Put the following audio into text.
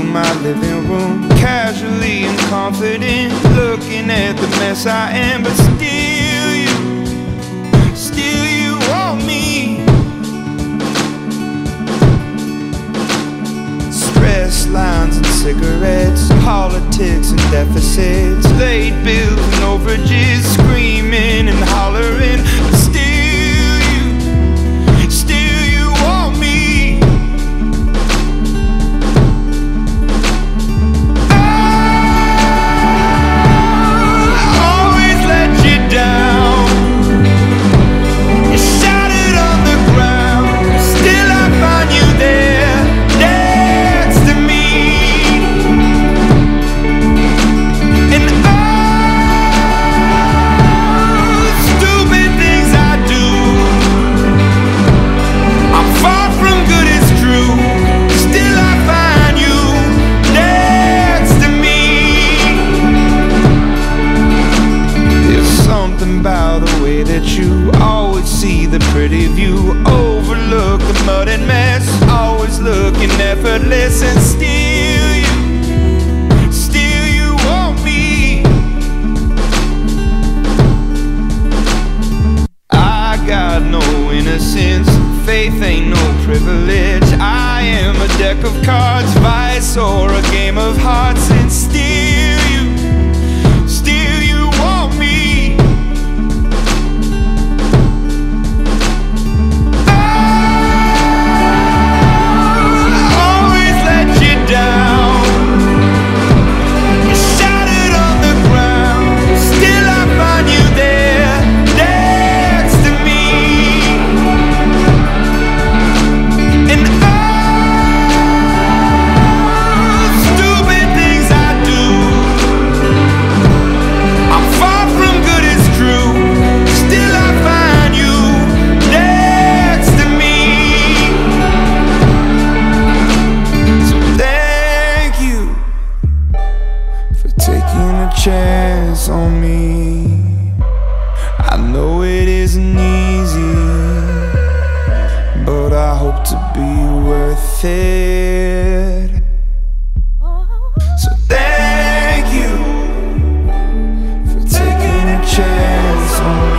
in my living room, casually and confident, looking at the mess I am, but still you, still you want me. Stress lines and cigarettes, politics and deficits, late bills and overages, screaming and hollering, pretty view, overlook the mud and mess, always looking effortless, and still you, still you want me. I got no innocence, faith ain't no privilege. I am a deck of cards, vice or So, thank you for taking a chance on